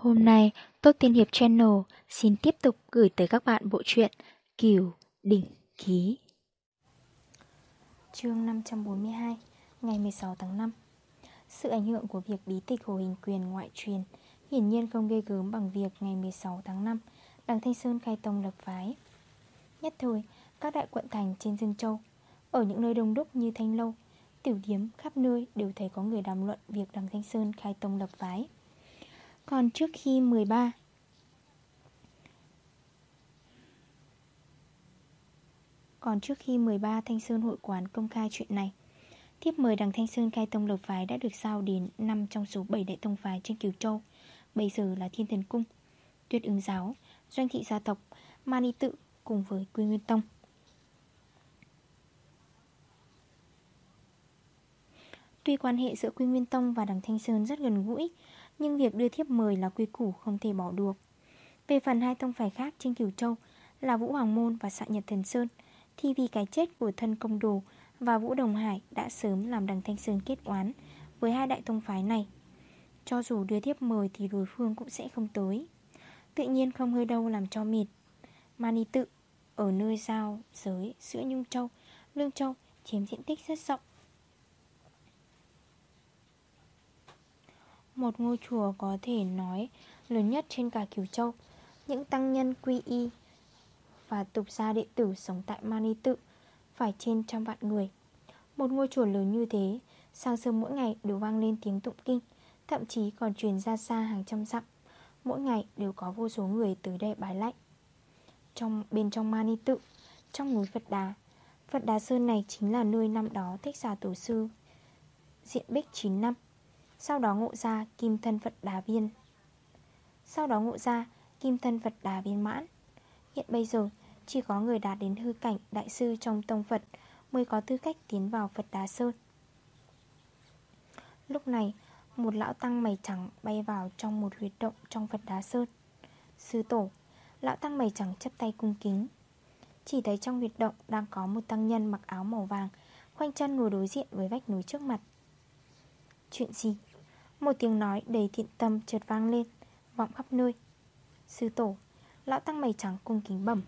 Hôm nay, Tốt Tiên Hiệp Channel xin tiếp tục gửi tới các bạn bộ truyện Kiều Đỉnh Ký. chương 542, ngày 16 tháng 5 Sự ảnh hưởng của việc bí tịch Hồ Hình Quyền ngoại truyền hiển nhiên không gây gớm bằng việc ngày 16 tháng 5 Đảng Thanh Sơn khai tông lập phái. Nhất thời, các đại quận thành trên Dương Châu, ở những nơi đông đúc như Thanh Lâu, tiểu điếm khắp nơi đều thấy có người đàm luận việc Đảng Thanh Sơn khai tông lập phái. Còn trước khi 13 Còn trước khi 13 Thanh Sơn hội quán công khai chuyện này. Tiếp mời đằng Thanh Sơn khai tông lập phái đã được sao đến 5 trong số 7 đại tông phái trên Kiều Châu. Bây giờ là Thiên Thần Cung. Tuyết ứng giáo, Doanh thị gia tộc, Mani tự cùng với Quy Nguyên Tông. Tuy quan hệ giữa Quy Nguyên Tông và đằng Thanh Sơn rất gần gũi nhưng việc đưa thiếp mời là quy củ không thể bỏ được. Về phần hai tông phái khác trên kiều Châu Là Vũ Hoàng Môn và Sạ Nhật Thần Sơn, Thì vì cái chết của thân công đồ Và Vũ Đồng Hải đã sớm làm đằng Thanh Sơn kết oán Với hai đại tông phái này. Cho dù đưa thiếp mời thì đối phương cũng sẽ không tới. Tự nhiên không hơi đâu làm cho mệt. Mani tự, Ở nơi giao giới giữa Nhung Châu, Lương Châu chiếm diện tích rất rộng. Một ngôi chùa có thể nói lớn nhất trên cả Kiều Châu. Những tăng nhân quy y và tục gia đệ tử sống tại Mani Tự Phải trên trăm vạn người. Một ngôi chùa lớn như thế, Sáng sớm mỗi ngày đều vang lên tiếng tụng kinh, Thậm chí còn truyền ra xa hàng trăm dặm. Mỗi ngày đều có vô số người tới đây bái lạnh trong, Bên trong Mani Tự, Trong núi Phật Đà Phật Đà Sơn này chính là nơi năm đó Thích giả tổ sư Diện bích 9 năm sau đó ngộ ra kim thân Phật Đà Viên. Sau đó ngộ ra kim thân Phật Đà Viên mãn. Hiện bây giờ, chỉ có người đạt đến hư cảnh đại sư trong tông Phật Mới có tư cách tiến vào Phật Đà Sơn. Lúc này, một lão tăng mày trắng bay vào trong một huyệt động trong Phật Đá Sơn. Sư tổ, Lão tăng mày trắng chấp tay cung kính. Chỉ thấy trong huyệt động đang có một tăng nhân mặc áo màu vàng, Khoanh chân ngồi đối diện với vách núi trước mặt. Chuyện gì? Một tiếng nói đầy thiện tâm chợt vang lên, Vọng khắp nơi. Sư tổ, Lão tăng mày trắng cung kính bẩm.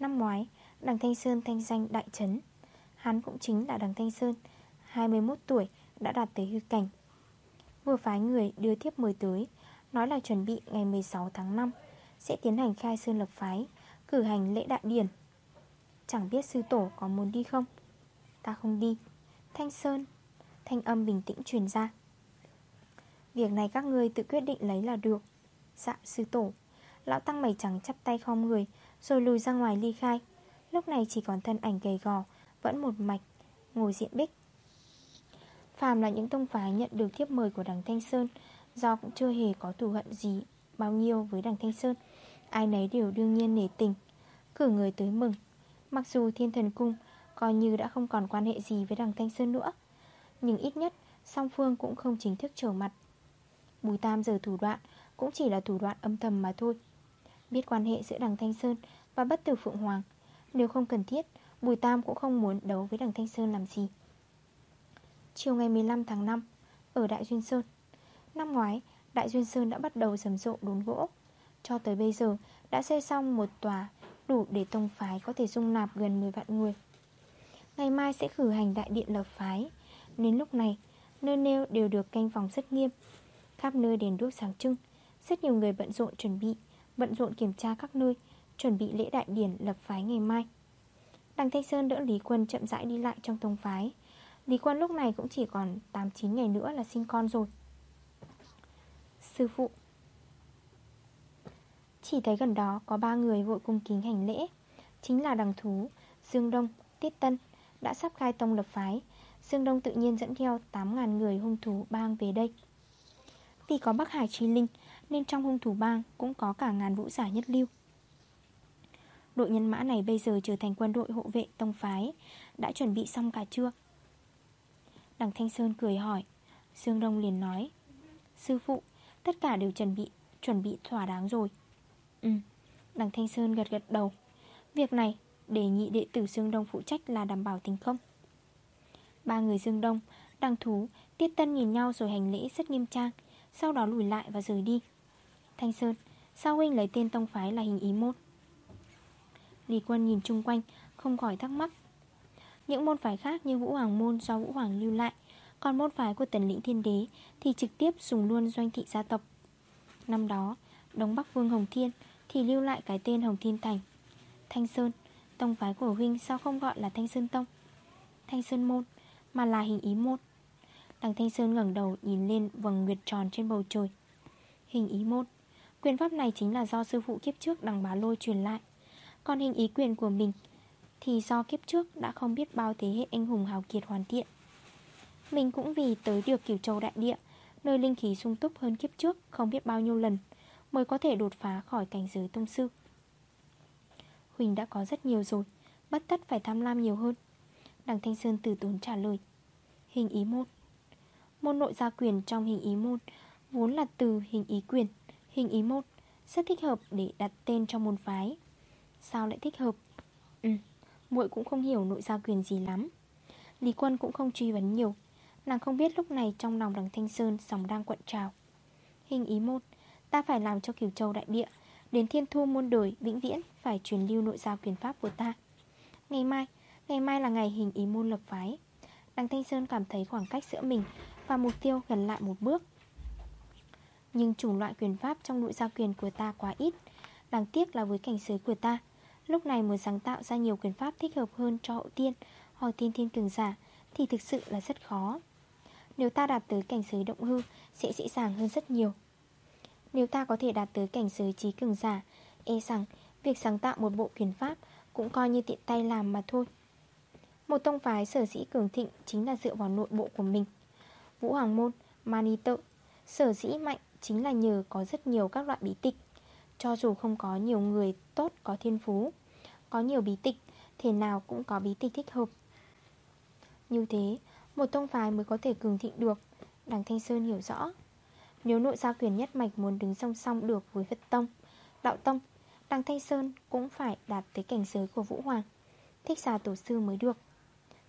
Năm ngoái, Đằng Thanh Sơn thanh danh đại trấn Hắn cũng chính là đằng Thanh Sơn 21 tuổi, đã đạt tới hư cảnh. Vừa phái người đưa tiếp mời tới, Nói là chuẩn bị ngày 16 tháng 5 Sẽ tiến hành khai sơn lập phái, Cử hành lễ đại điển. Chẳng biết sư tổ có muốn đi không? Ta không đi. Thanh Sơn Thanh âm bình tĩnh truyền ra. Việc này các ngươi tự quyết định lấy là được. Dạ sư tổ. Lão tăng mày trắng chắp tay khom người, Rồi lùi ra ngoài ly khai. Lúc này chỉ còn thân ảnh gầy gò, Vẫn một mạch, Ngồi diện bích. Phàm là những tông phái nhận được thiếp mời của đằng Thanh Sơn, Do cũng chưa hề có thù hận gì Bao nhiêu với đằng Thanh Sơn. Ai nấy đều đương nhiên nể tình, Cử người tới mừng. Mặc dù thiên thần cung Coi như đã không còn quan hệ gì với đằng Thanh Sơn nữa nhưng ít nhất Song Phương cũng không chính thức trở mặt. Bùi Tam giờ thủ đoạn Cũng chỉ là thủ đoạn âm thầm mà thôi. Biết quan hệ giữa đằng Thanh Sơn Và bất tử Phượng Hoàng, Nếu không cần thiết, Bùi Tam cũng không muốn đấu với đằng Thanh Sơn làm gì. Chiều ngày 15 tháng 5 Ở Đại Duyên Sơn, Năm ngoái, Đại Duyên Sơn đã bắt đầu rầm rộ đốn gỗ. Cho tới bây giờ, Đã xây xong một tòa Đủ để tông phái có thể dung nạp gần 10 vạn người. Ngày mai sẽ khử hành đại điện lập phái nên lúc này Nơi nêu đều được canh phòng rất nghiêm. Khắp nơi đèn đuốc sáng trưng. Rất nhiều người bận rộn chuẩn bị Bận rộn kiểm tra các nơi Chuẩn bị lễ đại điển lập phái ngày mai. Đằng Thanh Sơn đỡ Lý Quân chậm rãi đi lại trong tông phái. Lý Quân lúc này cũng chỉ còn 8-9 ngày nữa là sinh con rồi. Sư phụ Chỉ thấy gần đó có ba người vội cung kính hành lễ. Chính là đằng thú, Dương Đông, Tiết Tân Đã sắp khai tông lập phái. Dương Đông tự nhiên dẫn theo 8.000 người hung thú bang về đây. Vì có Bắc Hải Trí Linh Nên trong hung thủ bang cũng có cả ngàn vũ giả nhất lưu. Đội nhân mã này bây giờ trở thành quân đội hộ vệ tông phái Đã chuẩn bị xong cả chưa? Đằng Thanh Sơn cười hỏi Dương Đông liền nói Sư phụ, tất cả đều chuẩn bị Chuẩn bị thỏa đáng rồi. Ừ, đằng Thanh Sơn gật gật đầu Việc này đề nghị đệ tử Dương Đông phụ trách là đảm bảo tình không? Ba người Dương Đông, Đằng Thú, Tiết Tân nhìn nhau rồi hành lễ rất nghiêm trang Sau đó lùi lại và rời đi. Thanh Sơn Sao huynh lấy tên tông phái là hình ý môn? Lý quân nhìn chung quanh Không khỏi thắc mắc. Những môn phái khác như Vũ Hoàng Môn do Vũ Hoàng lưu lại Còn môn phái của Tần Lĩnh Thiên Đế Thì trực tiếp dùng luôn doanh thị gia tộc. Năm đó Đông Bắc Vương Hồng Thiên Thì lưu lại cái tên Hồng Thiên Thành. Thanh Sơn Tông phái của huynh sao không gọi là Thanh Sơn Tông? Thanh Sơn Môn mà là hình ý một. Đằng Thanh Sơn ngẩng đầu nhìn lên vầng nguyệt tròn trên bầu trời. Hình ý một. Quyền pháp này chính là do sư phụ kiếp trước đằng bá lôi truyền lại. Còn hình ý quyền của mình Thì do kiếp trước đã không biết bao thế hệ anh hùng hào kiệt hoàn thiện. Mình cũng vì tới được cửu châu đại địa, Nơi linh khí sung túc hơn kiếp trước Không biết bao nhiêu lần, Mới có thể đột phá khỏi cảnh giới tông sư. Huỳnh đã có rất nhiều rồi, Bất tất phải tham lam nhiều hơn. Đằng Thanh Sơn từ tốn trả lời. Hình ý môn. Môn nội gia quyền trong hình ý môn Vốn là từ hình ý quyền. Hình ý môn Rất thích hợp để đặt tên cho môn phái. Sao lại thích hợp? Ừ muội cũng không hiểu nội gia quyền gì lắm. Lý quân cũng không truy vấn nhiều. Nàng không biết lúc này trong lòng đằng Thanh Sơn Sóng đang quận trào. Hình ý môn, Ta phải làm cho Kiều Châu đại địa, Đến thiên thu môn đời vĩnh viễn Phải truyền lưu nội giao quyền pháp của ta. Ngày mai Ngày mai là ngày hình ý môn lập phái. Đằng Thanh Sơn cảm thấy khoảng cách giữa mình Và mục tiêu gần lại một bước. Nhưng chủng loại quyền pháp Trong nội giao quyền của ta quá ít. Đáng tiếc là với cảnh giới của ta, Lúc này muốn sáng tạo ra nhiều quyền pháp thích hợp hơn cho hậu tiên Hoặc tiên thiên cường giả Thì thực sự là rất khó. Nếu ta đạt tới cảnh giới động hư Sẽ dễ dàng hơn rất nhiều. Nếu ta có thể đạt tới cảnh giới trí cường giả E rằng việc sáng tạo một bộ quyền pháp Cũng coi như tiện tay làm mà thôi. Một tông phái sở dĩ cường thịnh Chính là dựa vào nội bộ của mình. Vũ Hoàng Môn, Mani Tự Sở dĩ mạnh chính là nhờ có rất nhiều các loại bí tịch. Cho dù không có nhiều người tốt có thiên phú Có nhiều bí tịch Thế nào cũng có bí tịch thích hợp. Như thế Một tông phái mới có thể cường thịnh được. Đằng Thanh Sơn hiểu rõ Nếu nội gia quyền nhất mạch muốn đứng song song được với Phật Tông Đạo Tông Đằng Thanh Sơn cũng phải đạt tới cảnh giới của Vũ Hoàng. Thích xà tổ sư mới được.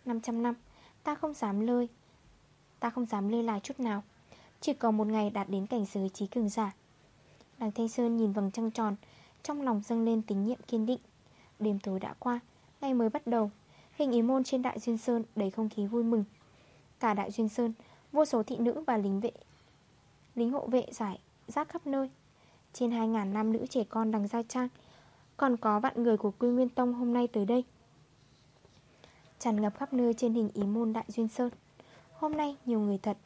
500 năm. Ta không dám lơi. Ta không dám lơi là chút nào. Chỉ còn một ngày đạt đến cảnh giới trí cường giả. Đằng Thanh Sơn nhìn vầng trăng tròn, Trong lòng dâng lên tín nhiệm kiên định. Đêm tối đã qua, Ngày mới bắt đầu. Hình ý môn trên Đại Duyên Sơn đầy không khí vui mừng. Cả Đại Duyên Sơn, Vô số thị nữ và lính vệ, Lính hộ vệ giải rác khắp nơi. Trên 2.000 nam nữ trẻ con đằng gia trang. Còn có vạn người của Quy Nguyên Tông hôm nay tới đây. Tràn ngập khắp nơi trên hình ý môn Đại Duyên Sơn. Hôm nay nhiều người thật.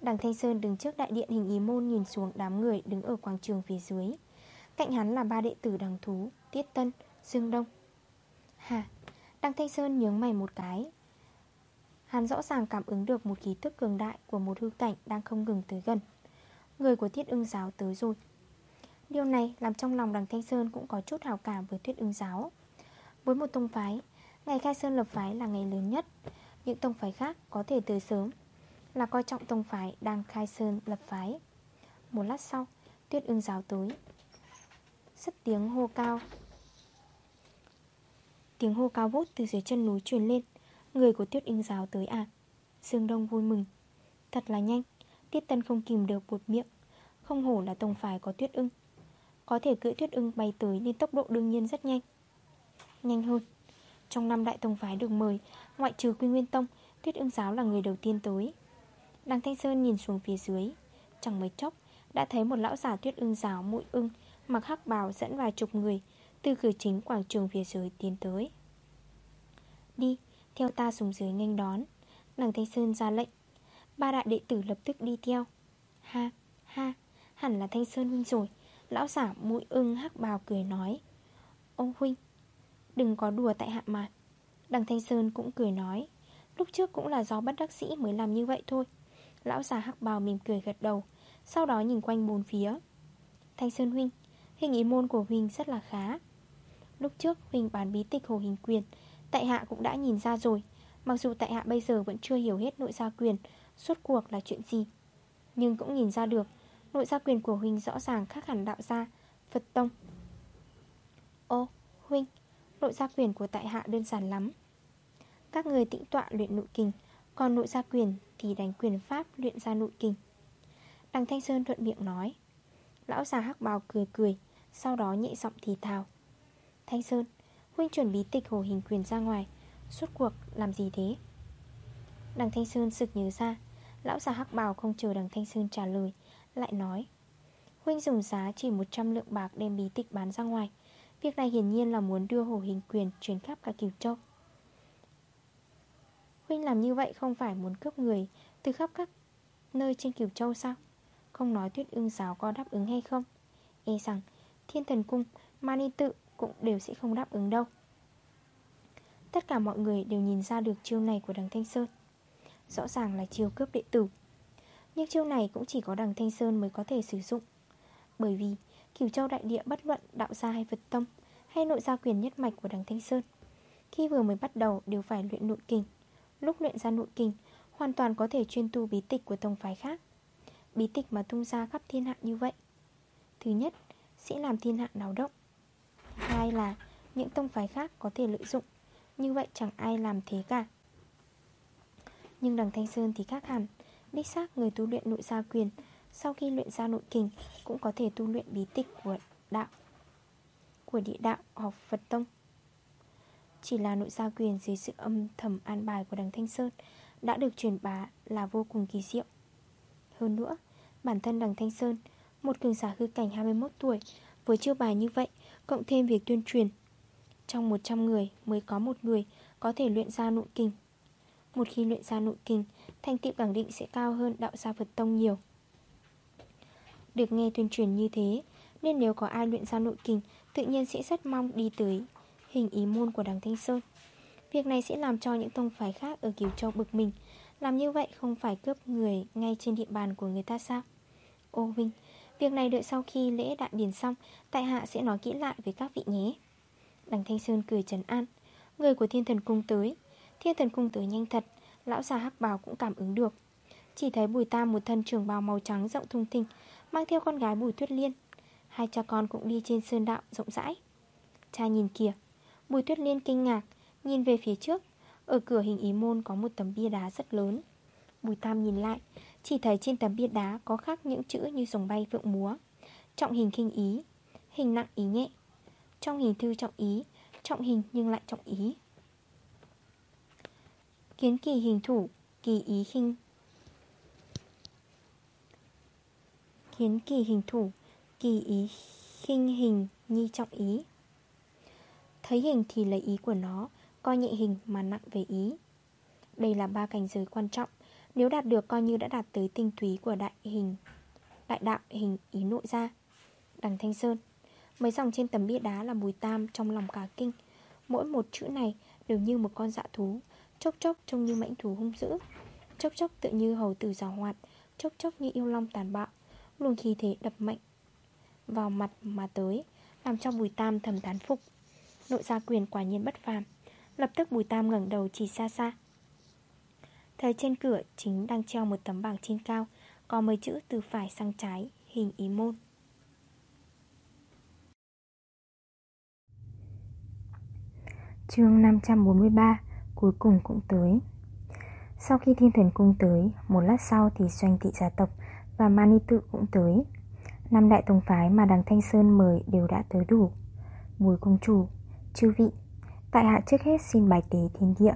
Đằng Thanh Sơn đứng trước đại điện hình ý môn nhìn xuống đám người đứng ở quảng trường phía dưới. Cạnh hắn là ba đệ tử đằng thú Tiết Tân, Dương Đông. Hà, đằng Thanh Sơn nhướng mày một cái. Hắn rõ ràng cảm ứng được một khí tức cường đại Của một hư cảnh đang không ngừng tới gần. Người của tiết ưng giáo tới rồi. Điều này làm trong lòng đằng Thanh Sơn Cũng có chút hào cảm với tiết ưng giáo. Với một tông phái Ngày khai sơn lập phái là ngày lớn nhất. Những tông phái khác có thể tới sớm Là coi trọng tông phái đang khai sơn lập phái. Một lát sau, Tuyết ưng giáo tới. Rất tiếng hô cao. Tiếng hô cao vút từ dưới chân núi truyền lên. Người của tuyết ưng giáo tới à? Dương Đông vui mừng. Thật là nhanh. Tiết Tân không kìm được buột miệng. Không hổ là tông phái có tuyết ưng. Có thể cưỡi tuyết ưng bay tới nên tốc độ đương nhiên rất nhanh. Nhanh hơn. Trong năm đại tông phái được mời Ngoại trừ Quy Nguyên Tông Tuyết ưng giáo là người đầu tiên tới. Đằng Thanh Sơn nhìn xuống phía dưới Chẳng mấy chốc Đã thấy một lão giả tuyết ưng giáo mũi ưng Mặc hắc bào dẫn vài chục người Từ cửa chính quảng trường phía dưới tiến tới. Đi Theo ta xuống dưới nghênh đón Đằng Thanh Sơn ra lệnh. Ba đại đệ tử lập tức đi theo. Ha, ha, hẳn là Thanh Sơn huynh rồi Lão giả mũi ưng hắc bào cười nói. Ông huynh Đừng có đùa tại hạ mà. Đằng Thanh Sơn cũng cười nói Lúc trước cũng là do bất đắc sĩ mới làm như vậy thôi. Lão già hắc bào mỉm cười gật đầu Sau đó nhìn quanh bốn phía. Thanh Sơn Huynh Hình ý môn của Huynh rất là khá. Lúc trước Huynh bán bí tịch hồ hình quyền Tại hạ cũng đã nhìn ra rồi. Mặc dù tại hạ bây giờ vẫn chưa hiểu hết nội gia quyền Suốt cuộc là chuyện gì. Nhưng cũng nhìn ra được Nội gia quyền của Huynh rõ ràng khác hẳn đạo gia Phật Tông. Ô, Huynh Nội gia quyền của tại hạ đơn giản lắm. Các người tĩnh tọa luyện nội kinh, Còn nội gia quyền thì đánh quyền pháp luyện ra nội kinh. Đằng Thanh Sơn thuận miệng nói, Lão già hắc bào cười cười, Sau đó nhẹ giọng thì thào. Thanh Sơn, Huynh chuẩn bí tịch hồ hình quyền ra ngoài, Suốt cuộc làm gì thế? Đằng Thanh Sơn sực nhớ ra, Lão già hắc bào không chờ đằng Thanh Sơn trả lời, Lại nói, Huynh dùng giá chỉ 100 lượng bạc đem bí tịch bán ra ngoài Việc này hiển nhiên là muốn đưa hồ hình quyền chuyển khắp cả Kiều Châu. Huynh làm như vậy không phải muốn cướp người Từ khắp các nơi trên Kiều Châu sao? Không nói tuyết ưng giáo có đáp ứng hay không? E rằng thiên thần cung, Mani tự cũng đều sẽ không đáp ứng đâu. Tất cả mọi người đều nhìn ra được chiêu này của đằng Thanh Sơn. Rõ ràng là chiêu cướp đệ tử. Nhưng chiêu này cũng chỉ có đằng Thanh Sơn mới có thể sử dụng. Bởi vì Cửu Châu Đại Địa bất luận đạo gia hay Phật Tông, Hay nội gia quyền nhất mạch của đằng Thanh Sơn. Khi vừa mới bắt đầu, đều phải luyện nội kinh Lúc luyện ra nội kinh Hoàn toàn có thể chuyên tu bí tịch của tông phái khác. Bí tịch mà tung ra khắp thiên hạ như vậy. Thứ nhất, Sẽ làm thiên hạ náo động. Hai là, những tông phái khác có thể lợi dụng. Như vậy chẳng ai làm thế cả. Nhưng đằng Thanh Sơn thì khác hẳn. Đích xác, người tu luyện nội gia quyền sau khi luyện ra nội kình, Cũng có thể tu luyện bí tịch của đạo, Của địa đạo học Phật Tông. Chỉ là nội gia quyền dưới sự âm thầm an bài của đằng Thanh Sơn Đã được truyền bá là vô cùng kỳ diệu. Hơn nữa, Bản thân đằng Thanh Sơn, Một cường giả hư cảnh 21 tuổi, Với chiêu bài như vậy, Cộng thêm việc tuyên truyền, Trong 100 người mới có một người Có thể luyện ra nội kinh Một khi luyện ra nội kinh Thành tựu khẳng định sẽ cao hơn đạo gia Phật Tông nhiều. Được nghe tuyên truyền như thế, Nên nếu có ai luyện ra nội kinh Tự nhiên sẽ rất mong đi tới Hình ý môn của đằng Thanh Sơn. Việc này sẽ làm cho những tông phái khác Ở Kiều Châu bực mình. Làm như vậy không phải cướp người ngay trên địa bàn của người ta sao? Ô Vinh, Việc này đợi sau khi lễ đại điển xong, Tại hạ sẽ nói kỹ lại với các vị nhé. Đằng Thanh Sơn cười trấn an. Người của thiên thần cung tới. Thiên thần cung tới nhanh thật, Lão già hắc bào cũng cảm ứng được. Chỉ thấy bùi tam một thân trường bào màu trắng rộng thung thình, Mang theo con gái bùi tuyết liên. Hai cha con cũng đi trên sơn đạo rộng rãi. Cha nhìn kìa, Bùi tuyết liên kinh ngạc, Nhìn về phía trước. Ở cửa hình ý môn có một tấm bia đá rất lớn. Bùi tam nhìn lại, chỉ thấy trên tấm bia đá có khắc những chữ như rồng bay vượng múa. Trọng hình kinh ý, Hình nặng ý nhẹ. Trong hình thư trọng ý, Trọng hình nhưng lại trọng ý. Kiến kỳ hình thủ, Kỳ ý khinh. Hiến kỳ hình thủ, Kỳ ý khinh hình nhi trọng ý. Thấy hình thì lấy ý của nó, Coi nhẹ hình mà nặng về ý. Đây là ba cảnh giới quan trọng, nếu đạt được coi như đã đạt tới tinh túy của đại hình, Đại đạo hình ý nội ra Đằng Thanh Sơn, Mấy dòng trên tấm bia đá là mùi tam trong lòng cả kinh. Mỗi một chữ này đều như một con dạ thú, Chốc chốc trông như mãnh thú hung dữ. Chốc chốc tự như hầu tử rào hoạt, Chốc chốc như yêu long tàn bạo. Luôn khi thế đập mạnh Vào mặt mà tới, Làm cho bùi tam thầm tán phục. Nội gia quyền quả nhiên bất phàm, Lập tức bùi tam ngẩng đầu chỉ xa xa. Thấy trên cửa chính đang treo một tấm bảng trên cao, Có mấy chữ từ phải sang trái, Hình ý môn. Chương 543 Cuối cùng cũng tới. Sau khi thiên thần cung tới, Một lát sau thì doanh thị gia tộc và mani tự cũng tới. Năm đại tông phái mà đằng Thanh Sơn mời Đều đã tới đủ. Bùi công chủ, chư vị Tại hạ trước hết xin bài tế thiên địa.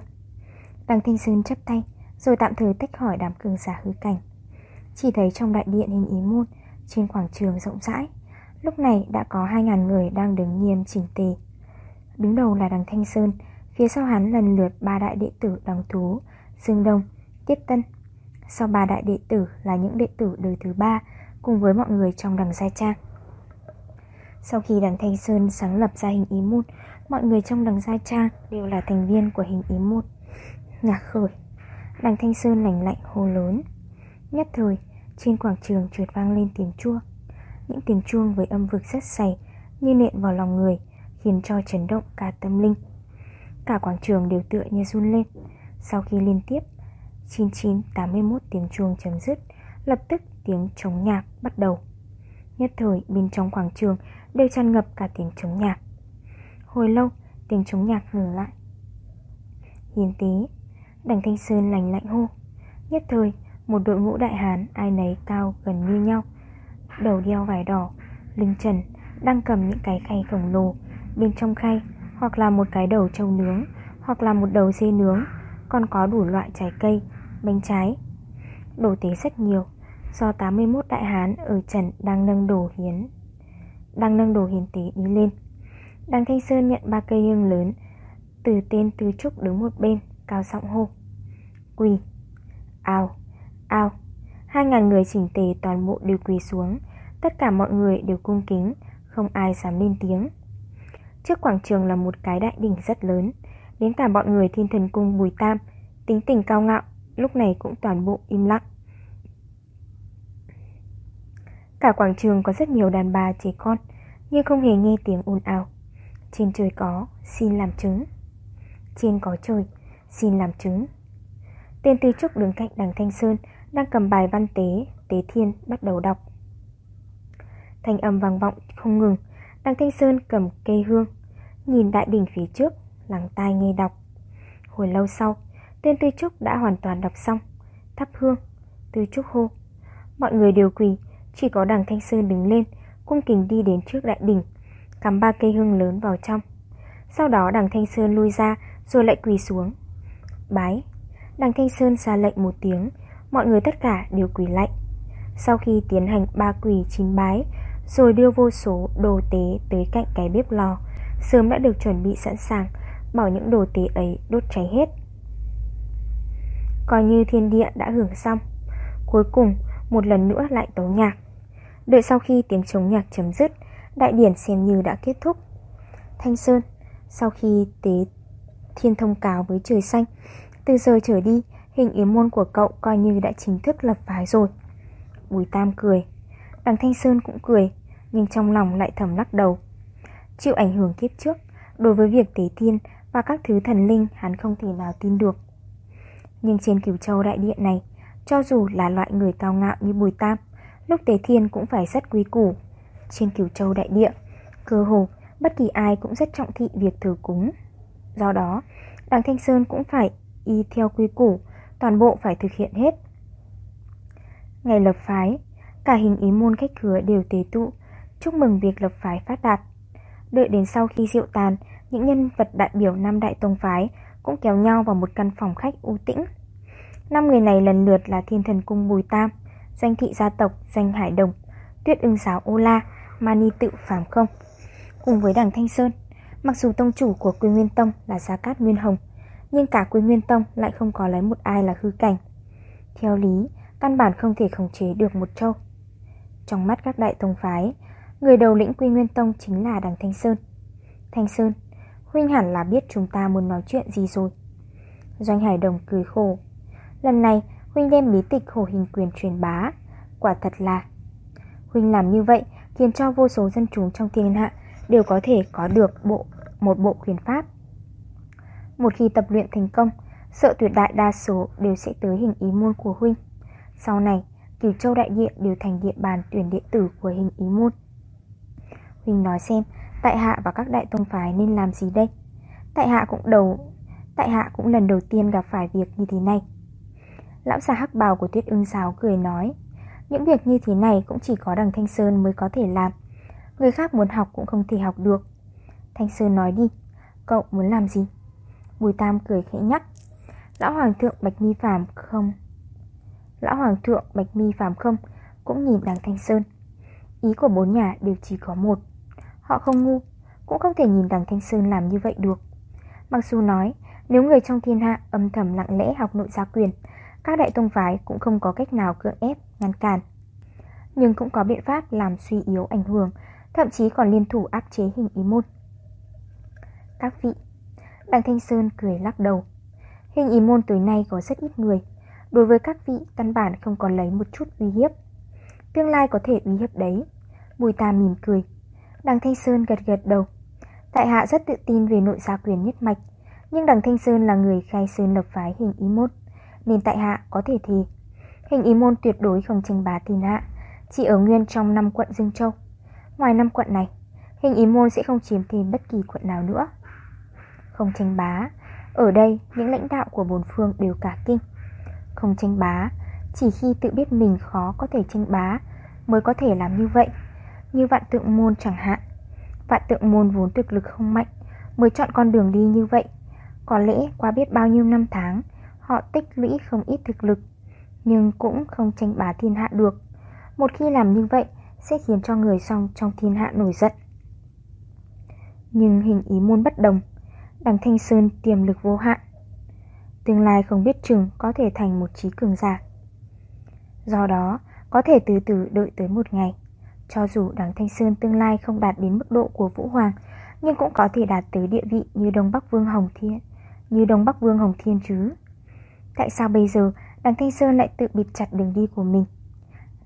Đằng Thanh Sơn chấp tay rồi tạm thời tách khỏi đám cường giả hư cảnh. Chỉ thấy trong đại điện hình ý môn Trên quảng trường rộng rãi Lúc này đã có 2.000 người đang đứng nghiêm chỉnh tề. Đứng đầu là đằng Thanh Sơn Phía sau hắn lần lượt ba đại đệ tử đằng thú Dương Đông, Tiết Tân sau ba đại đệ tử là những đệ tử đời thứ ba Cùng với mọi người trong đằng Gia Trang. Sau khi đằng Thanh Sơn sáng lập ra hình ý môn Mọi người trong đằng Gia Trang đều là thành viên của hình ý môn Nhạc khởi, Đằng Thanh Sơn lành lạnh, hô lớn. Nhất thời, Trên quảng trường trượt vang lên tiếng chuông. Những tiếng chuông với âm vực rất dày, Như nện vào lòng người, Khiến cho chấn động cả tâm linh. Cả quảng trường đều tựa như run lên. Sau khi liên tiếp 9981 tiếng chuông chấm dứt Lập tức tiếng trống nhạc bắt đầu. Nhất thời bên trong quảng trường Đều tràn ngập cả tiếng trống nhạc. Hồi lâu tiếng trống nhạc ngừng lại. Hiến tí Đằng Thanh Sơn lành lạnh hô. Nhất thời một đội ngũ đại hán Ai nấy cao gần như nhau Đầu đeo vải đỏ lưng Trần đang cầm những cái khay khổng lồ. Bên trong khay hoặc là một cái đầu trâu nướng Hoặc là một đầu dê nướng Còn có đủ loại trái cây, bánh trái. Đồ tế rất nhiều, Do 81 đại hán ở trần đang nâng đồ hiến. Đang nâng đồ hiến tế đi lên. Đằng Thanh Sơn nhận ba cây hương lớn, Từ tên Tư Trúc đứng một bên, Cao giọng hô. Quỳ, Ao Ao. Hai ngàn người chỉnh tề toàn bộ đều quỳ xuống. Tất cả mọi người đều cung kính, Không ai dám lên tiếng. Trước quảng trường là một cái đại đỉnh rất lớn. Đến cả bọn người thiên thần cung Bùi Tam, Tính tình cao ngạo Lúc này cũng toàn bộ im lặng. Cả quảng trường có rất nhiều đàn bà trẻ con Nhưng không hề nghe tiếng ồn ào. Trên trời có, xin làm chứng. Trên có trời, xin làm chứng. Tên Tư Trúc đứng cạnh đằng Thanh Sơn Đang cầm bài văn tế, tế thiên bắt đầu đọc. Thanh âm vang vọng không ngừng. Đằng Thanh Sơn cầm cây hương Nhìn đại đỉnh phía trước Lắng tai nghe đọc. Hồi lâu sau Tên Tư Trúc đã hoàn toàn đọc xong. Thắp hương. Tư Trúc hô. Mọi người đều quỳ. Chỉ có đằng Thanh Sơn đứng lên, Cung kính đi đến trước đại đỉnh Cắm ba cây hương lớn vào trong. Sau đó đằng Thanh Sơn lui ra, Rồi lại quỳ xuống. Bái. Đằng Thanh Sơn ra lệnh một tiếng. Mọi người tất cả đều quỳ lạnh Sau khi tiến hành ba quỳ chín bái, Rồi đưa vô số đồ tế tới cạnh cái bếp lò, Sớm đã được chuẩn bị sẵn sàng, Bảo những đồ tế ấy đốt cháy hết. Coi như thiên địa đã hưởng xong. Cuối cùng, một lần nữa lại tấu nhạc. Đợi sau khi tiếng trống nhạc chấm dứt, Đại điển xem như đã kết thúc. Thanh Sơn, Sau khi tế thiên thông cáo với trời xanh, Từ giờ trở đi, Hình yếm môn của cậu coi như đã chính thức lập phái rồi. Bùi Tam cười. Đằng Thanh Sơn cũng cười, Nhưng trong lòng lại thầm lắc đầu. Chịu ảnh hưởng kiếp trước, Đối với việc tế thiên và các thứ thần linh, Hắn không thể nào tin được. Nhưng trên cửu châu đại địa này, Cho dù là loại người cao ngạo như Bùi Tam, Lúc tế thiên cũng phải rất quý củ. Trên cửu châu đại địa, Cơ hồ bất kỳ ai cũng rất trọng thị việc thờ cúng. Do đó Đằng Thanh Sơn cũng phải y theo quy củ, Toàn bộ phải thực hiện hết. Ngày lập phái, Cả hình ý môn khách khứa đều tế tụ, Chúc mừng việc lập phái phát đạt. Đợi đến sau khi rượu tàn, Những nhân vật đại biểu năm đại tông phái cũng kéo nhau vào một căn phòng khách u tĩnh. Năm người này lần lượt là thiên thần cung Bùi Tam Doanh thị gia tộc Doanh Hải Đồng Tuyết ưng giáo Ô La Mani tự Phạm Không. Cùng với đảng Thanh Sơn Mặc dù tông chủ của Quy Nguyên Tông là Gia Cát Nguyên Hồng Nhưng cả Quy Nguyên Tông lại không có lấy một ai là hư cảnh. Theo lý, căn bản không thể khống chế được một châu. Trong mắt các đại tông phái Người đầu lĩnh Quy Nguyên Tông chính là đằng Thanh Sơn. Thanh Sơn, huynh hẳn là biết chúng ta muốn nói chuyện gì rồi. Doanh Hải Đồng cười khổ. Lần này, huynh đem bí tịch hồ hình quyền truyền bá. Quả thật là. Huynh làm như vậy khiến cho vô số dân chúng trong thiên hạ Đều có thể có được bộ, một bộ quyền pháp. Một khi tập luyện thành công, Sợ tuyệt đại đa số đều sẽ tới hình ý môn của huynh. Sau này, Cửu châu đại địa đều thành địa bàn tuyển đệ tử của hình ý môn. Huynh nói xem Tại hạ và các đại tông phái nên làm gì đây? Tại hạ cũng đầu, Tại hạ cũng lần đầu tiên gặp phải việc như thế này. Lão già hắc bào của tuyết ưng Sáo cười nói, Những việc như thế này cũng chỉ có đằng Thanh Sơn mới có thể làm. Người khác muốn học cũng không thể học được. Thanh Sơn nói đi, Cậu muốn làm gì? Bùi Tam cười khẽ nhắc, Lão Hoàng thượng Bạch Mi Phạm không. Lão Hoàng thượng Bạch Mi Phạm không Cũng nhìn đằng Thanh Sơn. Ý của bốn nhà đều chỉ có một Họ không ngu Cũng không thể nhìn đằng Thanh Sơn làm như vậy được. Mặc dù nói Nếu người trong thiên hạ âm thầm lặng lẽ học nội gia quyền Các đại tông phái cũng không có cách nào cưỡng ép, ngăn cản. Nhưng cũng có biện pháp làm suy yếu ảnh hưởng Thậm chí còn liên thủ áp chế hình ý môn. Các vị Đằng Thanh Sơn cười lắc đầu. Hình ý môn tới nay có rất ít người Đối với các vị căn bản không còn lấy một chút uy hiếp. Tương lai có thể uy hiếp đấy. Bùi ta mỉm cười. Đằng Thanh Sơn gật gật đầu. Tại hạ rất tự tin về nội gia quyền nhất mạch, Nhưng đằng Thanh Sơn là người khai sơn lập phái hình ý môn, Nên tại hạ có thể thì Hình ý môn tuyệt đối không tranh bá thiên hạ, Chỉ ở nguyên trong năm quận Dương Châu. Ngoài năm quận này, Hình ý môn sẽ không chiếm thêm bất kỳ quận nào nữa. Không tranh bá, Ở đây những lãnh đạo của bốn phương đều cả kinh. Không tranh bá, Chỉ khi tự biết mình khó có thể tranh bá Mới có thể làm như vậy. Như vạn tượng môn chẳng hạn. Vạn tượng môn vốn thực lực không mạnh. Mới chọn con đường đi như vậy, Có lẽ qua biết bao nhiêu năm tháng, Họ tích lũy không ít thực lực, Nhưng cũng không tranh bá thiên hạ được. Một khi làm như vậy, Sẽ khiến cho người song trong thiên hạ nổi giận. Nhưng hình ý môn bất đồng, Đằng Thanh Sơn tiềm lực vô hạn. Tương lai không biết chừng có thể thành một trí cường giả. Do đó, có thể từ từ đợi tới một ngày cho dù đằng Thanh Sơn tương lai không đạt đến mức độ của Vũ Hoàng, Nhưng cũng có thể đạt tới địa vị như Đông Bắc Vương Hồng Thiên, Như Đông Bắc Vương Hồng Thiên chứ. Tại sao bây giờ đằng Thanh Sơn lại tự bịt chặt đường đi của mình?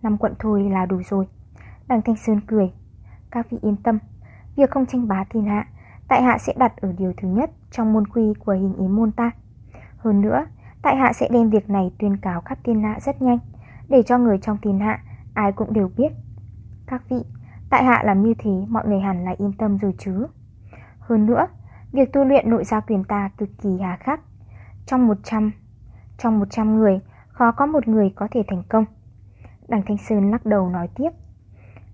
Năm quận thôi là đủ rồi. Đằng Thanh Sơn cười. Các vị yên tâm, Việc không tranh bá thiên hạ, Tại hạ sẽ đặt ở điều thứ nhất Trong môn quy của hình ý môn ta. Hơn nữa, Tại hạ sẽ đem việc này tuyên cáo khắp thiên hạ rất nhanh, Để cho người trong thiên hạ Ai cũng đều biết. Các vị, Tại hạ làm như thế, mọi người hẳn là yên tâm rồi chứ. Hơn nữa, Việc tu luyện nội gia quyền ta cực kỳ hà khắc. Trong 100 Trong 100 người, Khó có một người có thể thành công. Đằng Thanh Sơn lắc đầu nói tiếp.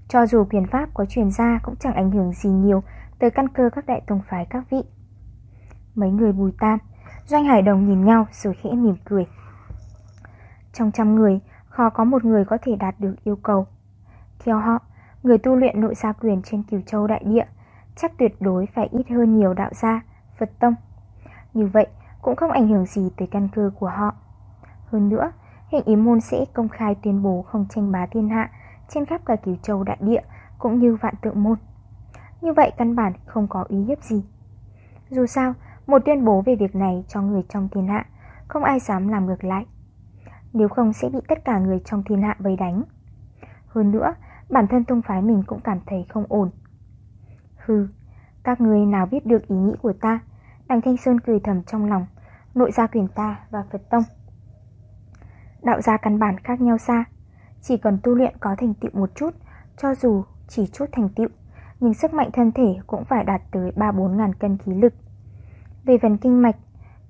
Cho dù quyền pháp có truyền ra Cũng chẳng ảnh hưởng gì nhiều Tới căn cơ các đại tông phái các vị. Mấy người bùi tam, Doanh Hải Đồng nhìn nhau rồi khẽ mỉm cười. Trong trăm người, Khó có một người có thể đạt được yêu cầu. Theo họ, Người tu luyện nội gia quyền trên cửu châu đại địa Chắc tuyệt đối phải ít hơn nhiều đạo gia, Phật tông. Như vậy, cũng không ảnh hưởng gì tới căn cơ của họ. Hơn nữa Hình ý môn sẽ công khai tuyên bố không tranh bá thiên hạ Trên khắp cả cửu châu đại địa Cũng như vạn tượng môn. Như vậy căn bản không có ý hiếp gì. Dù sao, Một tuyên bố về việc này cho người trong thiên hạ, Không ai dám làm ngược lại. Nếu không sẽ bị tất cả người trong thiên hạ vây đánh. Hơn nữa, Bản thân tông phái mình cũng cảm thấy không ổn. Hừ, Các người nào biết được ý nghĩ của ta? Đằng Thanh Sơn cười thầm trong lòng, Nội gia quyền ta và Phật Tông. Đạo gia căn bản khác nhau xa, Chỉ cần tu luyện có thành tựu một chút, Cho dù chỉ chút thành tựu, Nhưng sức mạnh thân thể cũng phải đạt tới 3-4 ngàn cân khí lực. Về phần kinh mạch,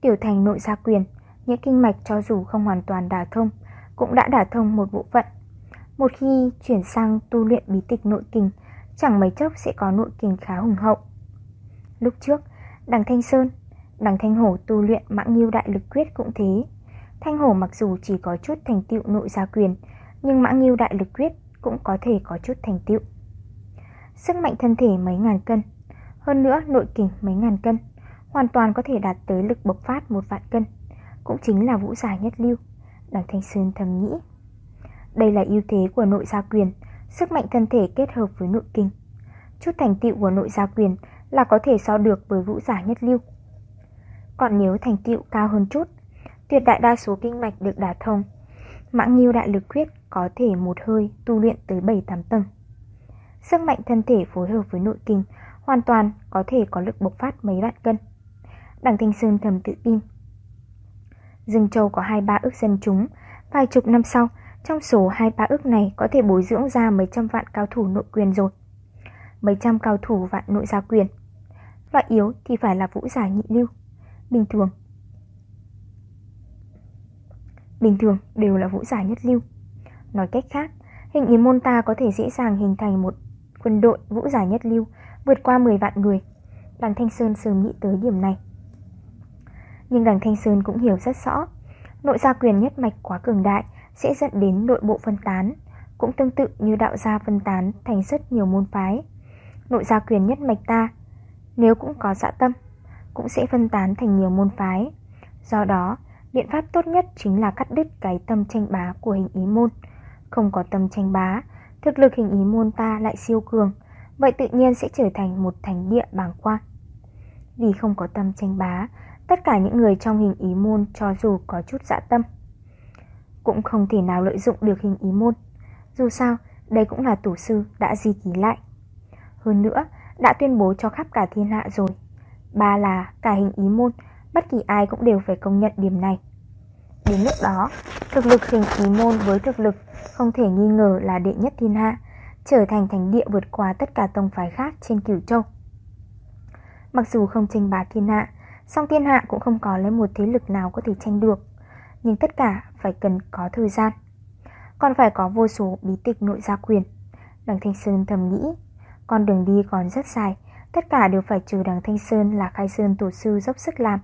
Tiểu thành nội gia quyền, Những kinh mạch cho dù không hoàn toàn đả thông, Cũng đã đả thông một bộ phận một khi chuyển sang tu luyện bí tịch nội kinh Chẳng mấy chốc sẽ có nội kinh khá hùng hậu. Lúc trước, Đằng Thanh Sơn, Đằng Thanh Hổ tu luyện mãng nghiêu đại lực quyết cũng thế. Thanh Hổ mặc dù chỉ có chút thành tựu nội gia quyền, Nhưng mãng nghiêu đại lực quyết cũng có thể có chút thành tựu. Sức mạnh thân thể mấy ngàn cân, Hơn nữa nội kình mấy ngàn cân, Hoàn toàn có thể đạt tới lực bộc phát một vạn cân, Cũng chính là vũ giả nhất lưu, Đằng Thanh Sơn thầm nghĩ. Đây là ưu thế của nội gia quyền, Sức mạnh thân thể kết hợp với nội kinh. Chút thành tựu của nội gia quyền Là có thể so được với vũ giả nhất lưu. Còn nếu thành tựu cao hơn chút, Tuyệt đại đa số kinh mạch được đả thông, Mãng nghiêu đại lực quyết có thể một hơi tu luyện tới 7-8 tầng. Sức mạnh thân thể phối hợp với nội kinh Hoàn toàn có thể có lực bộc phát mấy vạn cân. Đằng Thanh Sơn thầm tự tin. Dương Châu có 2-3 ước dân chúng, Vài chục năm sau trong số 2-3 ước này, Có thể bồi dưỡng ra mấy trăm vạn cao thủ nội quyền rồi. Mấy trăm cao thủ vạn nội gia quyền. Loại yếu thì phải là vũ giả nhị lưu. Bình thường. Bình thường đều là vũ giả nhất lưu. Nói cách khác, Hình ý môn ta có thể dễ dàng hình thành một quân đội vũ giả nhất lưu, Vượt qua 10 vạn người. Đằng Thanh Sơn sớm nghĩ tới điểm này. Nhưng đằng Thanh Sơn cũng hiểu rất rõ, Nội gia quyền nhất mạch quá cường đại sẽ dẫn đến nội bộ phân tán, Cũng tương tự như đạo gia phân tán Thành rất nhiều môn phái. Nội gia quyền nhất mạch ta, Nếu cũng có dạ tâm, Cũng sẽ phân tán thành nhiều môn phái. Do đó, Biện pháp tốt nhất chính là cắt đứt cái tâm tranh bá của hình ý môn. Không có tâm tranh bá, Thực lực hình ý môn ta lại siêu cường, Vậy tự nhiên sẽ trở thành một thành địa bàng quang. Vì không có tâm tranh bá, Tất cả những người trong hình ý môn cho dù có chút dạ tâm cũng không thể nào lợi dụng được hình ý môn. Dù sao, đây cũng là tổ sư đã di ký lại. Hơn nữa, đã tuyên bố cho khắp cả thiên hạ rồi. Ba là cả hình ý môn Bất kỳ ai cũng đều phải công nhận điểm này. Đến lúc đó, thực lực hình ý môn với thực lực không thể nghi ngờ là đệ nhất thiên hạ, trở thành thánh địa vượt qua tất cả tông phái khác trên cửu châu. Mặc dù không tranh bá thiên hạ, song thiên hạ cũng không có lấy một thế lực nào có thể tranh được, nhưng tất cả phải cần có thời gian. Còn phải có vô số bí tịch nội gia quyền, Đằng Thanh Sơn thầm nghĩ, con đường đi còn rất dài, tất cả đều phải trừ đằng Thanh Sơn là khai sơn tổ sư dốc sức làm.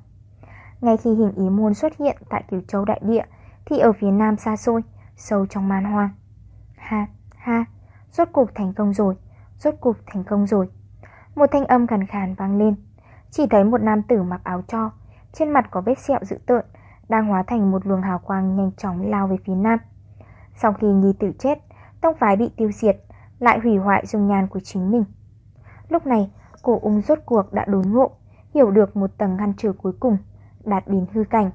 Ngay khi hình ý môn xuất hiện tại Cửu Châu Đại Địa, thì ở phía nam xa xôi, sâu trong man hoang. Ha, ha, rốt cục thành công rồi, rốt cục thành công rồi. Một thanh âm khàn khàn vang lên, chỉ thấy một nam tử mặc áo cho, trên mặt có vết sẹo dữ tợn, đang hóa thành một luồng hào quang nhanh chóng lao về phía nam. Sau khi nhi tử chết, tông phái bị tiêu diệt, lại hủy hoại dung nhan của chính mình. Lúc này, cổ ung rốt cuộc đã đốn ngộ, hiểu được một tầng ngăn trở cuối cùng, đạt đến hư cảnh.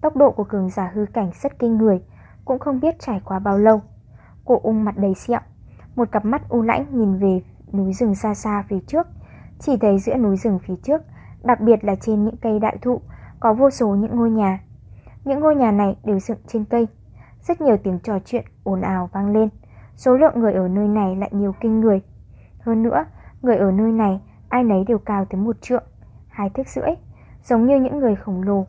Tốc độ của cường giả hư cảnh rất kinh người, cũng không biết trải qua bao lâu. Cổ ung mặt đầy sẹo, một cặp mắt u lãnh nhìn về núi rừng xa xa phía trước, chỉ thấy giữa núi rừng phía trước, đặc biệt là trên những cây đại thụ, có vô số những ngôi nhà. Những ngôi nhà này đều dựng trên cây. Rất nhiều tiếng trò chuyện ồn ào vang lên. Số lượng người ở nơi này lại nhiều kinh người. Hơn nữa, người ở nơi này ai nấy đều cao tới một trượng, hai thước rưỡi, giống như những người khổng lồ.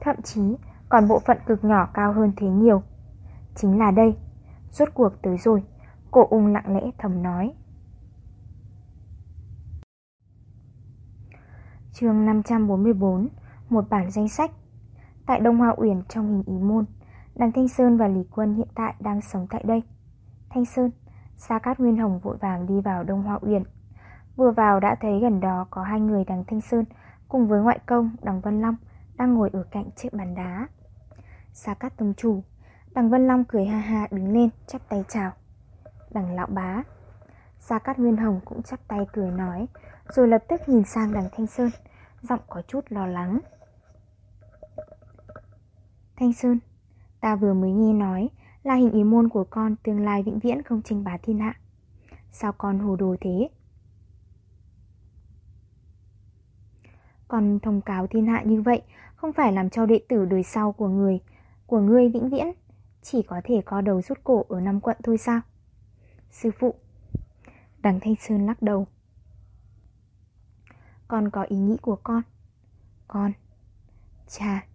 Thậm chí còn bộ phận cực nhỏ cao hơn thế nhiều. Chính là đây, rốt cuộc tới rồi, cổ ung lặng lẽ thầm nói. chương 544 một bản danh sách Tại Đông Hoa Uyển trong hình ý môn. Đằng Thanh Sơn và Lý Quân hiện tại đang sống tại đây. Thanh Sơn, Sa Cát Nguyên Hồng vội vàng đi vào Đông Hoa Uyển. Vừa vào đã thấy gần đó có hai người đằng Thanh Sơn Cùng với ngoại công đằng Vân Long Đang ngồi ở cạnh chiếc bàn đá. Sa Cát Tông Chủ, Đằng Vân Long cười ha ha đứng lên chắp tay chào. Đằng Lão Bá, Sa Cát Nguyên Hồng cũng chắp tay cười nói, Rồi lập tức nhìn sang đằng Thanh Sơn, Giọng có chút lo lắng. Thanh Sơn. Ta vừa mới nghe nói Là hình ý môn của con tương lai vĩnh viễn không tranh bá thiên hạ. Sao con hồ đồ thế? Con thông cáo thiên hạ như vậy Không phải làm cho đệ tử đời sau của người, Của ngươi vĩnh viễn, Chỉ có thể co đầu rút cổ ở năm quận thôi sao? Sư phụ. Đằng Thanh Sơn lắc đầu. Con có ý nghĩ của con. Con. Cha.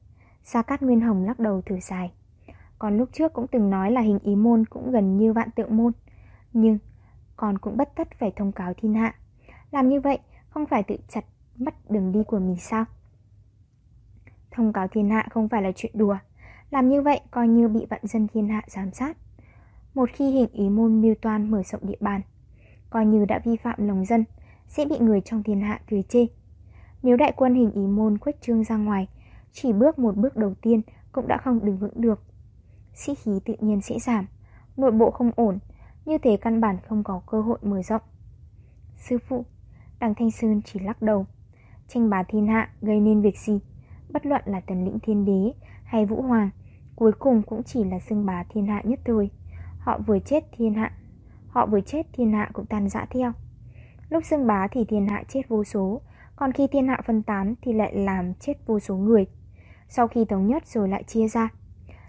Sa Cát Nguyên Hồng lắc đầu thử dài. Còn lúc trước cũng từng nói là hình ý môn cũng gần như vạn tượng môn. Nhưng Con cũng bất tất phải thông cáo thiên hạ. Làm như vậy không phải tự chặt mất đường đi của mình sao? Thông cáo thiên hạ không phải là chuyện đùa. Làm như vậy coi như bị vận dân thiên hạ giám sát. Một khi hình ý môn mưu toan mở rộng địa bàn, Coi như đã vi phạm lòng dân, Sẽ bị người trong thiên hạ cười chê. Nếu đại quân hình ý môn khuếch trương ra ngoài chỉ bước một bước đầu tiên Cũng đã không đứng vững được. Sĩ khí tự nhiên sẽ giảm, Nội bộ không ổn, Như thế căn bản không có cơ hội mở rộng. Sư phụ, Đằng Thanh Sơn chỉ lắc đầu. Tranh bá thiên hạ gây nên việc gì? Bất luận là tần lĩnh thiên đế hay vũ hoàng, Cuối cùng cũng chỉ là xưng bá thiên hạ nhất thôi Họ vừa chết thiên hạ, Họ vừa chết thiên hạ cũng tan rã theo. Lúc xưng bá thì thiên hạ chết vô số, Còn khi thiên hạ phân tán thì lại làm chết vô số người. Sau khi thống nhất rồi lại chia ra.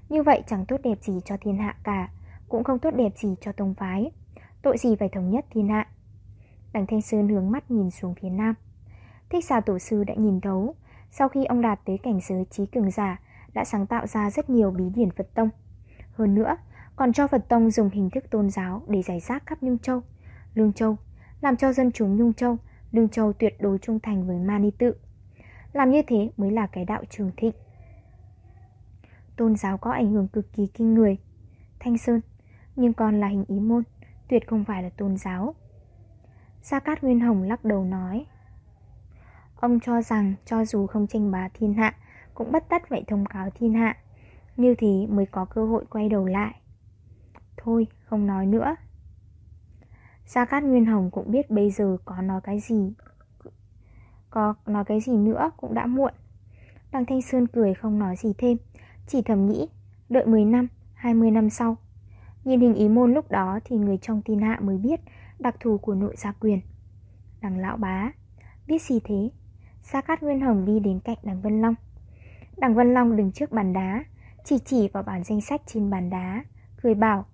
Như vậy chẳng tốt đẹp gì cho thiên hạ cả, Cũng không tốt đẹp gì cho tông phái. Tội gì phải thống nhất thiên hạ? Đằng Thanh Sơn hướng mắt nhìn xuống phía nam. Thích xà tổ sư đã nhìn thấu, Sau khi ông đạt tới cảnh giới trí cường giả, Đã sáng tạo ra rất nhiều bí điển Phật Tông. Hơn nữa, Còn cho Phật Tông dùng hình thức tôn giáo Để giải rác khắp Nhung Châu, Lương Châu, Làm cho dân chúng Nhung Châu, Lương Châu tuyệt đối trung thành với ma ni Tự. Làm như thế mới là cái đạo trường thịnh. Tôn giáo có ảnh hưởng cực kỳ kinh người. Thanh Sơn, Nhưng còn là hình ý môn, Tuyệt không phải là tôn giáo. Gia Cát Nguyên Hồng lắc đầu nói, Ông cho rằng cho dù không tranh bá thiên hạ, Cũng bất tất vậy thông cáo thiên hạ, Như thế mới có cơ hội quay đầu lại. Thôi, không nói nữa. Gia Cát Nguyên Hồng cũng biết bây giờ có nói cái gì, Có nói cái gì nữa cũng đã muộn. Đằng Thanh Sơn cười không nói gì thêm chỉ thầm nghĩ Đợi 10 năm, 20 năm sau. Nhìn hình ý môn lúc đó thì người trong tin hạ mới biết Đặc thù của nội gia quyền. Đằng lão bá Biết gì thế? Sa Cát Nguyên Hồng đi đến cạnh đằng Vân Long. Đằng Vân Long đứng trước bàn đá Chỉ chỉ vào bản danh sách trên bàn đá Cười bảo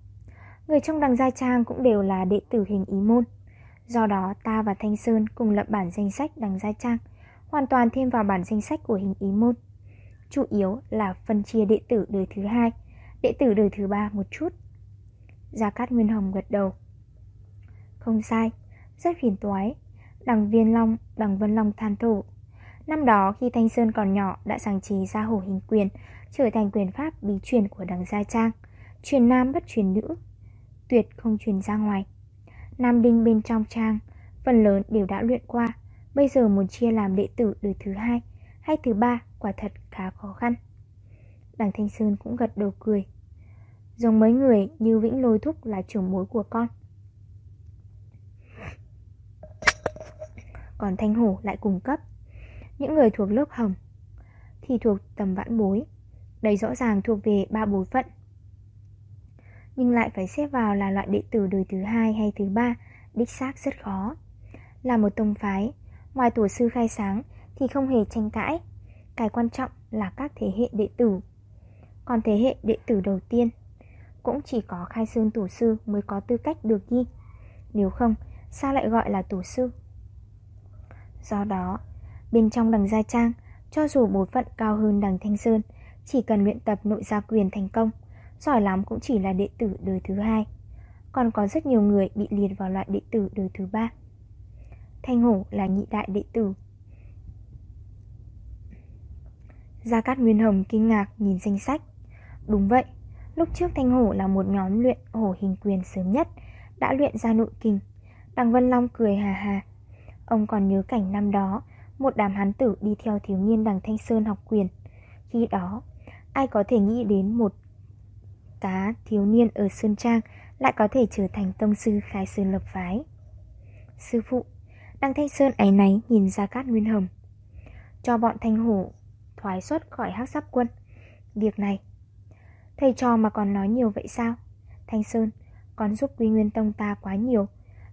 Người trong đằng Gia Trang cũng đều là đệ tử hình ý môn. Do đó ta và Thanh Sơn cùng lập bản danh sách đằng Gia Trang Hoàn toàn thêm vào bản danh sách của hình ý môn. Chủ yếu là phân chia đệ tử đời thứ hai Đệ tử đời thứ ba một chút Gia Cát Nguyên Hồng gật đầu Không sai, rất phiền toái. Đằng Viên Long, đằng Vân Long than thổ. Năm đó khi Thanh Sơn còn nhỏ đã sáng trí ra hổ hình quyền, trở thành quyền pháp bí truyền của đằng Gia Trang. Truyền nam bất truyền nữ, tuyệt không truyền ra ngoài. Nam đinh bên trong trang, phần lớn đều đã luyện qua, bây giờ muốn chia làm đệ tử đời thứ hai hay thứ ba quả thật khá khó khăn. Đằng Thanh Sơn cũng gật đầu cười. Giống mấy người như Vĩnh Lôi Thúc là trưởng mối của con. Còn Thanh Hổ lại cùng cấp. Những người thuộc lớp hồng thì thuộc tầm vãn bối. Đây rõ ràng thuộc về ba bối phận. Nhưng lại phải xếp vào là loại đệ tử đời thứ hai hay thứ ba, đích xác rất khó. Là một tông phái, ngoài tổ sư khai sáng thì không hề tranh cãi. Cái quan trọng là các thế hệ đệ tử. Còn thế hệ đệ tử đầu tiên cũng chỉ có khai sơn tổ sư mới có tư cách được ghi. Nếu không, sao lại gọi là tổ sư? Do đó, bên trong đằng Gia Trang, cho dù bối phận cao hơn đằng Thanh Sơn, chỉ cần luyện tập nội gia quyền thành công, giỏi lắm cũng chỉ là đệ tử đời thứ hai. Còn có rất nhiều người bị liệt vào loại đệ tử đời thứ ba. Thanh Hổ là nhị đại đệ tử. Gia Cát Nguyên Hồng kinh ngạc nhìn danh sách. Đúng vậy, lúc trước Thanh Hổ là một nhóm luyện hổ hình quyền sớm nhất, đã luyện ra nội kinh. Đằng Vân Long cười hà hà. Ông còn nhớ cảnh năm đó, một đám hán tử đi theo thiếu niên đằng Thanh Sơn học quyền. Khi đó, ai có thể nghĩ đến một cá thiếu niên ở Sơn Trang lại có thể trở thành tông sư khai sơn lập phái. Sư phụ, đằng Thanh Sơn ấy náy nhìn ra cát nguyên hồng. Cho bọn Thanh Hổ thoái xuất khỏi hắc giáp quân. Việc này, thầy trò mà còn nói nhiều vậy sao? Thanh Sơn, con giúp Quy Nguyên Tông ta quá nhiều.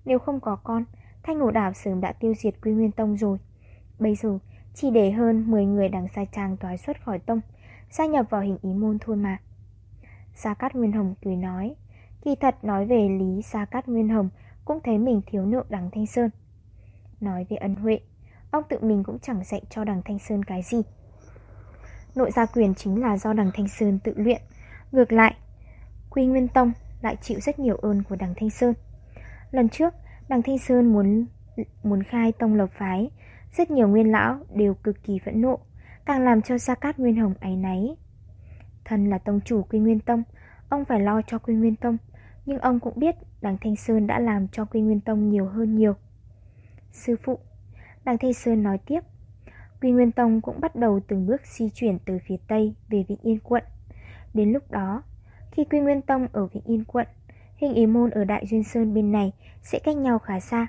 Nếu không có con, Thanh Hổ Đảo sớm đã tiêu diệt Quy Nguyên Tông rồi. Bây giờ, chỉ để hơn 10 người đằng sai trang thoái xuất khỏi tông, gia nhập vào hình ý môn thôi mà. Gia Cát Nguyên Hồng cười nói, kỳ thật nói về Lý Gia Cát Nguyên Hồng cũng thấy mình thiếu nợ đằng Thanh Sơn. Nói về ân huệ, ông tự mình cũng chẳng dạy cho đằng Thanh Sơn cái gì. Nội gia quyền chính là do đằng Thanh Sơn tự luyện. Ngược lại, Quy Nguyên Tông lại chịu rất nhiều ơn của đằng Thanh Sơn. Lần trước, đằng Thanh Sơn muốn muốn khai tông lập phái, rất nhiều nguyên lão đều cực kỳ phẫn nộ, càng làm cho Gia Cát Nguyên Hồng áy náy. Thân là tông chủ Quy Nguyên Tông, ông phải lo cho Quy Nguyên Tông, nhưng ông cũng biết đằng Thanh Sơn đã làm cho Quy Nguyên Tông nhiều hơn nhiều. Sư phụ, đằng Thanh Sơn nói tiếp, Quy Nguyên Tông cũng bắt đầu từng bước di chuyển từ phía Tây về Vịnh Yên quận. Đến lúc đó, khi Quy Nguyên Tông ở Vịnh Yên quận, hình ý môn ở Đại Duyên Sơn bên này sẽ cách nhau khá xa,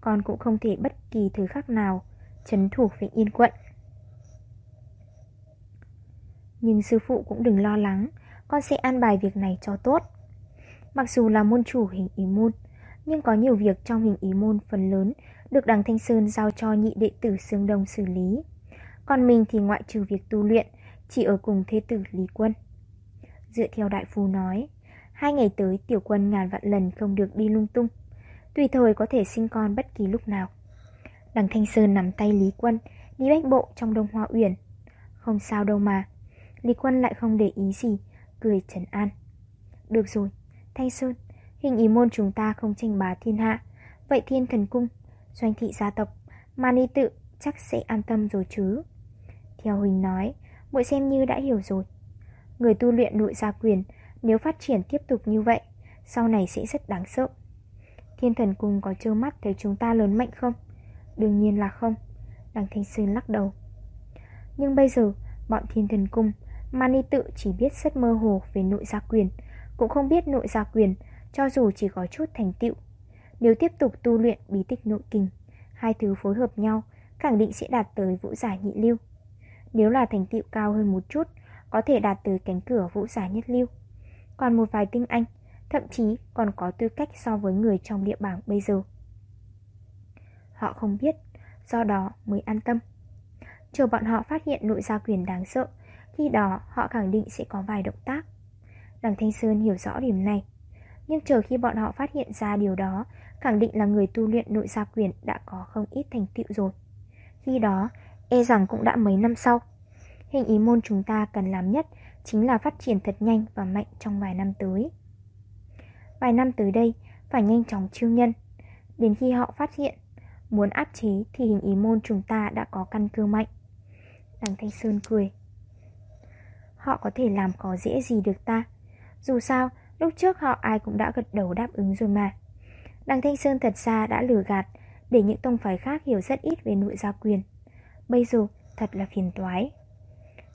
còn cũng không thể bất kỳ thứ khác nào chấn thủ Vịnh Yên quận. Nhưng sư phụ cũng đừng lo lắng, con sẽ an bài việc này cho tốt. Mặc dù là môn chủ hình ý môn, nhưng có nhiều việc trong hình ý môn phần lớn được đằng Thanh Sơn giao cho nhị đệ tử Sương Đông xử lý. Còn mình thì ngoại trừ việc tu luyện, chỉ ở cùng thế tử Lý Quân. Dựa theo đại phu nói, hai ngày tới tiểu quân ngàn vạn lần không được đi lung tung, tùy thời có thể sinh con bất kỳ lúc nào. Đằng Thanh Sơn nắm tay Lý Quân, đi bách bộ trong đông hoa uyển. Không sao đâu mà. Lý Quân lại không để ý gì, cười trấn an. Được rồi, Thanh Sơn, hình ý môn chúng ta không tranh bá thiên hạ. Vậy thiên thần cung, doanh thị gia tộc, Mani tự chắc sẽ an tâm rồi chứ. Theo Huỳnh nói, muội xem như đã hiểu rồi. Người tu luyện nội gia quyền, nếu phát triển tiếp tục như vậy, sau này sẽ rất đáng sợ. Thiên thần cung có trơ mắt thấy chúng ta lớn mạnh không? Đương nhiên là không Đằng Thanh Sơn lắc đầu Nhưng bây giờ bọn thiên thần cung Mani tự chỉ biết rất mơ hồ về nội gia quyền Cũng không biết nội gia quyền Cho dù chỉ có chút thành tựu Nếu tiếp tục tu luyện bí tích nội kinh Hai thứ phối hợp nhau Khẳng định sẽ đạt tới vũ giả nhị lưu Nếu là thành tựu cao hơn một chút Có thể đạt tới cánh cửa vũ giả nhất lưu Còn một vài tinh anh Thậm chí còn có tư cách so với người trong địa bảng bây giờ Họ không biết, do đó mới an tâm. Chờ bọn họ phát hiện nội gia quyền đáng sợ, khi đó họ khẳng định sẽ có vài động tác. Đằng Thanh Sơn hiểu rõ điểm này. Nhưng chờ khi bọn họ phát hiện ra điều đó, khẳng định là người tu luyện nội gia quyền đã có không ít thành tựu rồi. Khi đó, e rằng cũng đã mấy năm sau. Hình ý môn chúng ta cần làm nhất chính là phát triển thật nhanh và mạnh trong vài năm tới. Vài năm tới đây, phải nhanh chóng chiêu nhân, Đến khi họ phát hiện Muốn áp chế thì hình ý môn chúng ta đã có căn cơ mạnh Đằng Thanh Sơn cười Họ có thể làm khó dễ gì được ta Dù sao Lúc trước họ ai cũng đã gật đầu đáp ứng rồi mà Đằng Thanh Sơn thật ra đã lừa gạt, Để những tông phái khác hiểu rất ít về nội gia quyền. Bây giờ, thật là phiền toái.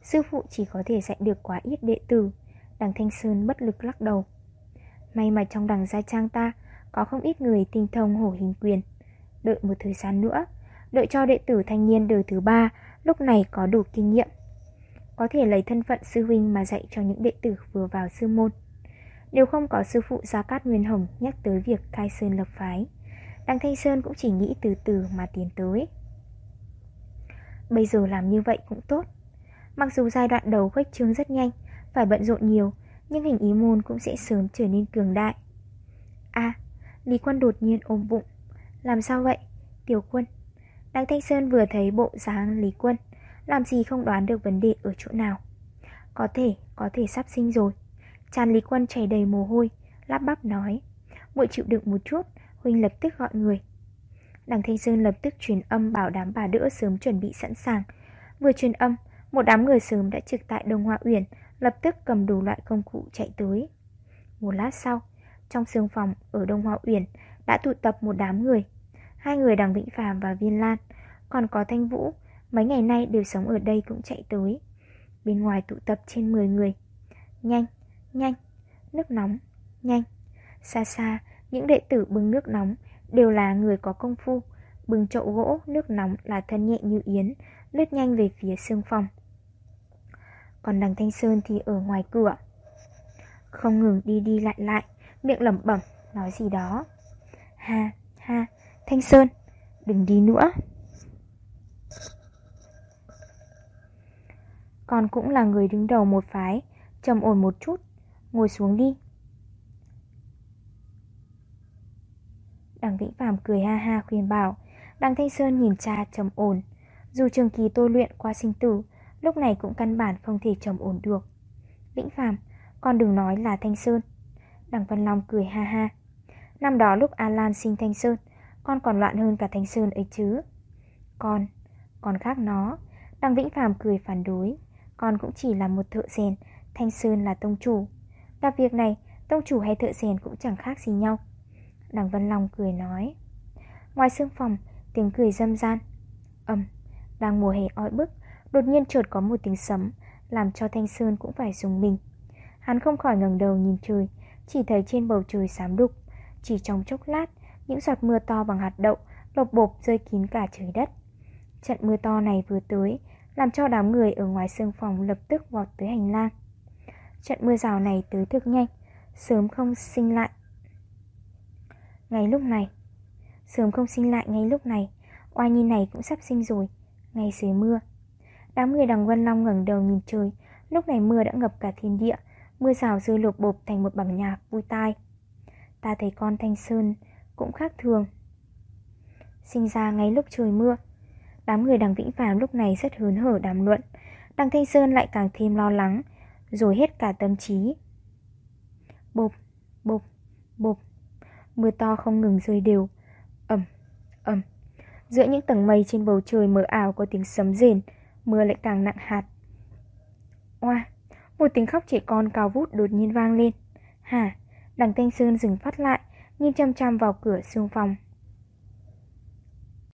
Sư phụ chỉ có thể dạy được quá ít đệ tử, Đằng Thanh Sơn bất lực lắc đầu. May mà trong đằng gia trang ta Có không ít người tinh thông hổ hình quyền. Đợi một thời gian nữa, Đợi cho đệ tử thanh niên đời thứ ba Lúc này có đủ kinh nghiệm. Có thể lấy thân phận sư huynh mà dạy cho những đệ tử vừa vào sư môn đều không có sư phụ Gia Cát Nguyên Hồng Nhắc tới việc khai sơn lập phái Đăng Thanh Sơn cũng chỉ nghĩ từ từ mà tiến tới. Bây giờ làm như vậy cũng tốt. Mặc dù giai đoạn đầu khuếch trương rất nhanh Phải bận rộn nhiều Nhưng hình ý môn cũng sẽ sớm trở nên cường đại. A Lý Quân đột nhiên ôm bụng. Làm sao vậy? Tiểu quân? Đăng Thanh Sơn vừa thấy bộ dáng Lý Quân Làm gì không đoán được vấn đề ở chỗ nào. Có thể, có thể sắp sinh rồi. Tràn Lý Quân chảy đầy mồ hôi Lắp bắp nói. Muội chịu đựng một chút Huynh lập tức gọi người. Đằng Thanh Sơn lập tức truyền âm bảo đám bà đỡ sớm chuẩn bị sẵn sàng. Vừa truyền âm Một đám người sớm đã trực tại Đông Hoa Uyển Lập tức cầm đủ loại công cụ chạy tới. Một lát sau Trong sương phòng ở Đông Hoa Uyển Đã tụ tập một đám người. Hai người đằng Vĩnh Phàm và Viên Lan Còn có Thanh Vũ Mấy ngày nay đều sống ở đây cũng chạy tới. Bên ngoài tụ tập trên 10 người. Nhanh, nhanh. Nước nóng, nhanh. Xa xa, những đệ tử bưng nước nóng Đều là người có công phu. Bưng chậu gỗ, nước nóng là thân nhẹ như yến Lướt nhanh về phía sương phòng. Còn đằng Thanh Sơn thì ở ngoài cửa. Không ngừng đi đi lại lại Miệng lẩm bẩm Nói gì đó. Ha, ha Thanh Sơn, đừng đi nữa. Con cũng là người đứng đầu một phái, trầm ổn một chút, ngồi xuống đi. Đằng Vĩnh Phạm cười ha ha khuyên bảo, đằng Thanh Sơn nhìn cha trầm ổn. Dù trường kỳ tôi luyện qua sinh tử, lúc này cũng căn bản không thể trầm ổn được. Vĩnh Phạm, con đừng nói là Thanh Sơn. Đằng Văn Long cười ha ha. Năm đó lúc Alan sinh Thanh Sơn, con còn loạn hơn cả Thanh Sơn ấy chứ Con, con khác nó Đằng Vĩnh Phạm cười phản đối Con cũng chỉ là một thợ rèn Thanh Sơn là tông chủ và việc này, tông chủ hay thợ rèn cũng chẳng khác gì nhau Đằng Vân Long cười nói Ngoài sương phòng, tiếng cười dâm gian Âm, đang mùa hè oi bức Đột nhiên chợt có một tiếng sấm Làm cho Thanh Sơn cũng phải dùng mình Hắn không khỏi ngẩng đầu nhìn trời Chỉ thấy trên bầu trời xám đục Chỉ trong chốc lát những giọt mưa to bằng hạt đậu lột bộp rơi kín cả trời đất. Trận mưa to này vừa tới, làm cho đám người ở ngoài sương phòng lập tức vọt tới hành lang. Trận mưa rào này tới thực nhanh, sớm không sinh lại. Ngay lúc này, sớm không sinh lại ngay lúc này, oai nhi này cũng sắp sinh rồi, ngay dưới mưa. Đám người đằng Vân Long ngẩng đầu nhìn trời, lúc này mưa đã ngập cả thiên địa, mưa rào rơi lột bộp thành một bản nhạc vui tai. Ta thấy con Thanh Sơn cũng khác thường. Sinh ra ngay lúc trời mưa, đám người đằng Vĩnh Phàm lúc này rất hớn hở đàm luận, đằng Thanh Sơn lại càng thêm lo lắng, rồi hết cả tâm trí. Bộp, bộp, bộp, mưa to không ngừng rơi đều, ầm, ầm. Giữa những tầng mây trên bầu trời mờ ảo có tiếng sấm rền, mưa lại càng nặng hạt. Oa, một tiếng khóc trẻ con cao vút đột nhiên vang lên. Hả, đằng Thanh Sơn dừng phát lại, nhìn chăm chăm vào cửa xương phòng.